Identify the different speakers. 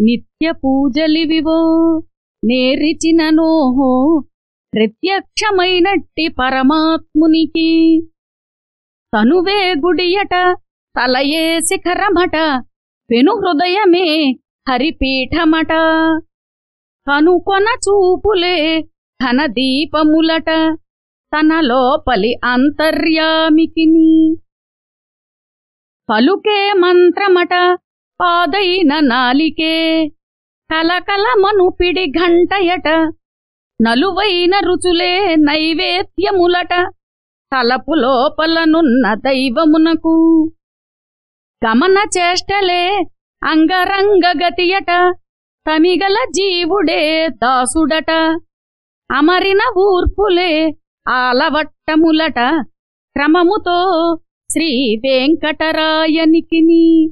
Speaker 1: నిత్య పూజలివివో నేరిచిననోహో ప్రత్యక్షమైనట్టి పరమాత్మునికి. తనువే గుడియట తలయే శిఖరమట పెను హృదయమే హరిపీఠమట. కనుకొన చూపులే ఘన దీపములట తన లోపలి అంతర్యామికిని. పలుకే మంత్రమట పాదైన నాలికే. కలకలమను పిడి ఘంటయట. నలువైన రుచులే నైవేద్యములట. తలపు లోపలనున్న దైవమునకు. గమన చేష్టలే అంగరంగగతియట తమిగల జీవుడే దాసుడట. అమరిన ఊర్పులే ఆలవట్టములట. క్రమముతో శ్రీ వెంకటరాయనికిని.